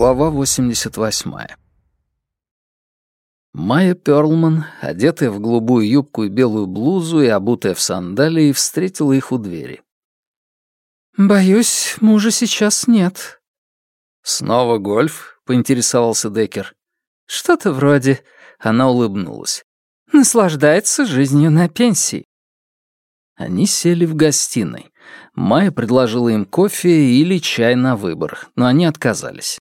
Глава 88. Майя Перлман, одетая в голубую юбку и белую блузу и обутая в сандалии, встретила их у двери. «Боюсь, мужа сейчас нет». «Снова гольф?» — поинтересовался Деккер. «Что-то вроде...» — она улыбнулась. «Наслаждается жизнью на пенсии». Они сели в гостиной. Майя предложила им кофе или чай на выбор, но они отказались.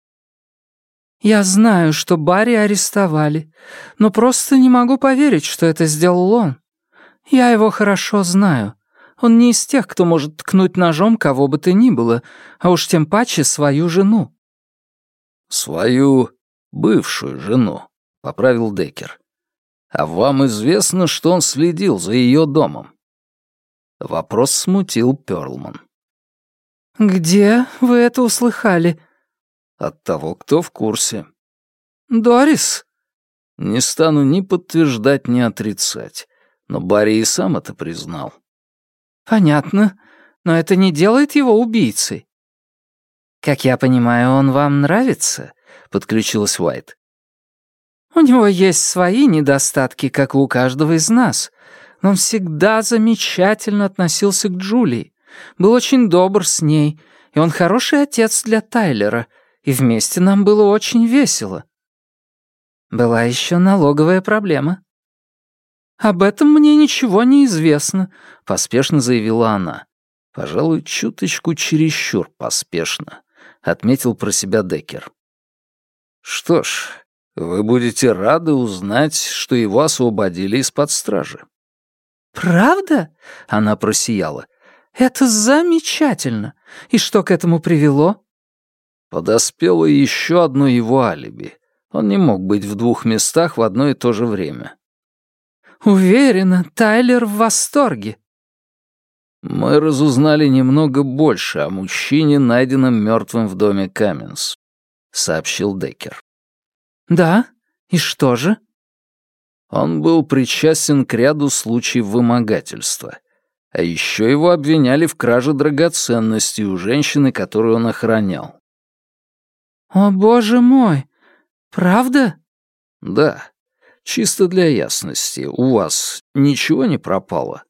«Я знаю, что Барри арестовали, но просто не могу поверить, что это сделал он. Я его хорошо знаю. Он не из тех, кто может ткнуть ножом кого бы то ни было, а уж тем паче свою жену». «Свою бывшую жену», — поправил Деккер. «А вам известно, что он следил за ее домом?» Вопрос смутил Перлман. «Где вы это услыхали?» От того, кто в курсе. «Дорис?» Не стану ни подтверждать, ни отрицать. Но Барри и сам это признал. «Понятно. Но это не делает его убийцей». «Как я понимаю, он вам нравится?» — подключилась Уайт. «У него есть свои недостатки, как и у каждого из нас. Но он всегда замечательно относился к Джулии, был очень добр с ней, и он хороший отец для Тайлера, и вместе нам было очень весело. Была еще налоговая проблема. «Об этом мне ничего не известно», — поспешно заявила она. «Пожалуй, чуточку чересчур поспешно», — отметил про себя Деккер. «Что ж, вы будете рады узнать, что его освободили из-под стражи». «Правда?» — она просияла. «Это замечательно. И что к этому привело?» Подоспело еще одно его алиби. Он не мог быть в двух местах в одно и то же время. «Уверена, Тайлер в восторге». Мы разузнали немного больше о мужчине, найденном мертвым в доме Каменс, сообщил Деккер. Да? И что же? Он был причастен к ряду случаев вымогательства. А еще его обвиняли в краже драгоценностей у женщины, которую он охранял. «О, боже мой! Правда?» «Да. Чисто для ясности. У вас ничего не пропало?»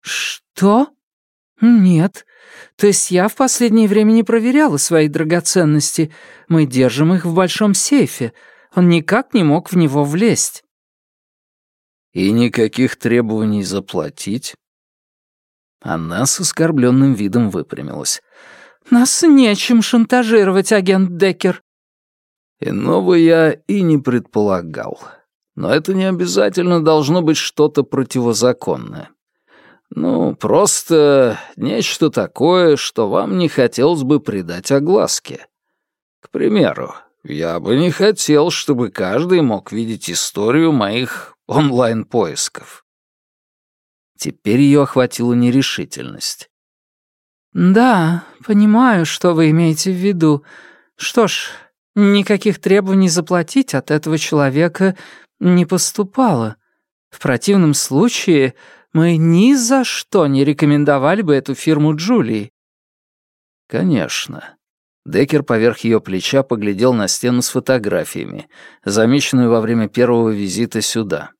«Что? Нет. То есть я в последнее время не проверяла свои драгоценности. Мы держим их в большом сейфе. Он никак не мог в него влезть». «И никаких требований заплатить?» Она с оскорбленным видом выпрямилась. «Нас нечем шантажировать, агент Деккер». Иного я и не предполагал. Но это не обязательно должно быть что-то противозаконное. Ну, просто нечто такое, что вам не хотелось бы придать огласке. К примеру, я бы не хотел, чтобы каждый мог видеть историю моих онлайн-поисков. Теперь ее охватила нерешительность. «Да, понимаю, что вы имеете в виду. Что ж, никаких требований заплатить от этого человека не поступало. В противном случае мы ни за что не рекомендовали бы эту фирму Джулии». «Конечно». Деккер поверх ее плеча поглядел на стену с фотографиями, замеченную во время первого визита сюда.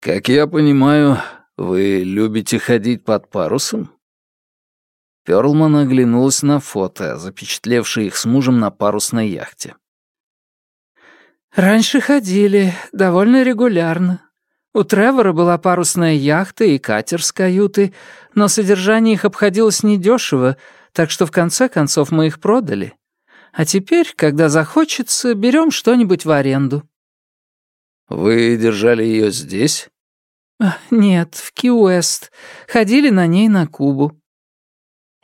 «Как я понимаю, вы любите ходить под парусом?» Перлман оглянулась на фото, запечатлевшие их с мужем на парусной яхте. «Раньше ходили, довольно регулярно. У Тревора была парусная яхта и катер с каютой, но содержание их обходилось недешево, так что в конце концов мы их продали. А теперь, когда захочется, берем что-нибудь в аренду». «Вы держали ее здесь?» «Нет, в Ки-Уэст. Ходили на ней на Кубу».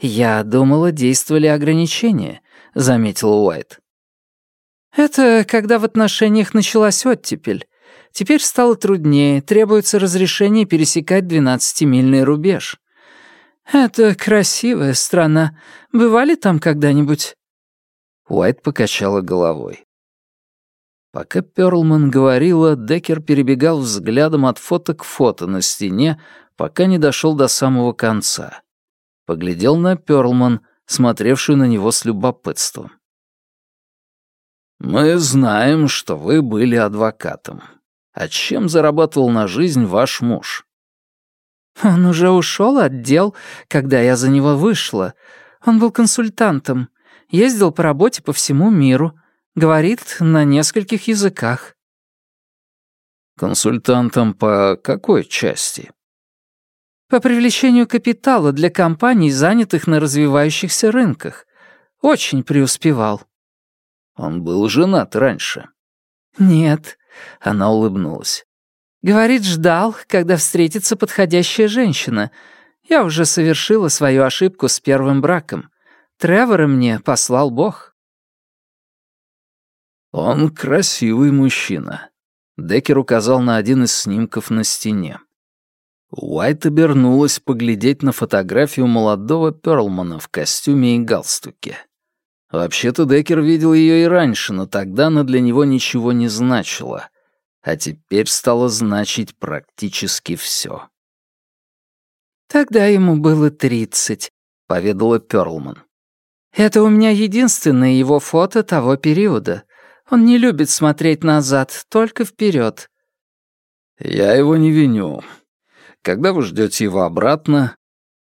«Я думала, действовали ограничения», — заметил Уайт. «Это когда в отношениях началась оттепель. Теперь стало труднее, требуется разрешение пересекать двенадцатимильный рубеж. Это красивая страна. Бывали там когда-нибудь?» Уайт покачала головой. Пока Перлман говорила, Деккер перебегал взглядом от фото к фото на стене, пока не дошел до самого конца поглядел на Перлман, смотревшую на него с любопытством. Мы знаем, что вы были адвокатом. А чем зарабатывал на жизнь ваш муж? Он уже ушел от дел, когда я за него вышла. Он был консультантом, ездил по работе по всему миру, говорит на нескольких языках. Консультантом по какой части? По привлечению капитала для компаний, занятых на развивающихся рынках. Очень преуспевал. Он был женат раньше. Нет, она улыбнулась. Говорит, ждал, когда встретится подходящая женщина. Я уже совершила свою ошибку с первым браком. Тревора мне послал Бог. Он красивый мужчина. Деккер указал на один из снимков на стене. Уайт обернулась поглядеть на фотографию молодого Перлмана в костюме и галстуке. Вообще-то Деккер видел ее и раньше, но тогда она для него ничего не значила — а теперь стало значить практически все. «Тогда ему было тридцать», — поведала Перлман. «Это у меня единственное его фото того периода. Он не любит смотреть назад, только вперед. «Я его не виню. Когда вы ждете его обратно?»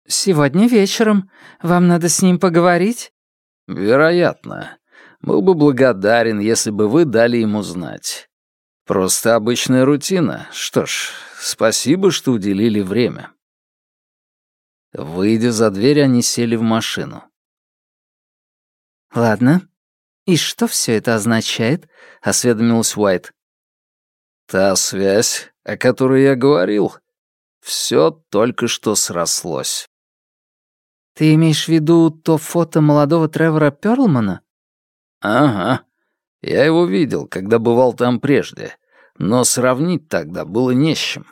«Сегодня вечером. Вам надо с ним поговорить?» «Вероятно. Был бы благодарен, если бы вы дали ему знать. Просто обычная рутина. Что ж, спасибо, что уделили время. Выйдя за дверь, они сели в машину. «Ладно. И что все это означает?» — осведомилась Уайт. «Та связь, о которой я говорил. Все только что срослось». «Ты имеешь в виду то фото молодого Тревора Перлмана?» «Ага. Я его видел, когда бывал там прежде, но сравнить тогда было не с чем.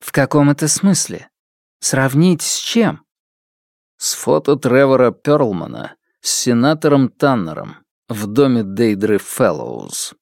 В каком это смысле? Сравнить с чем? С фото Тревора Перлмана с сенатором Таннером в доме Дейдры Фэллоуз.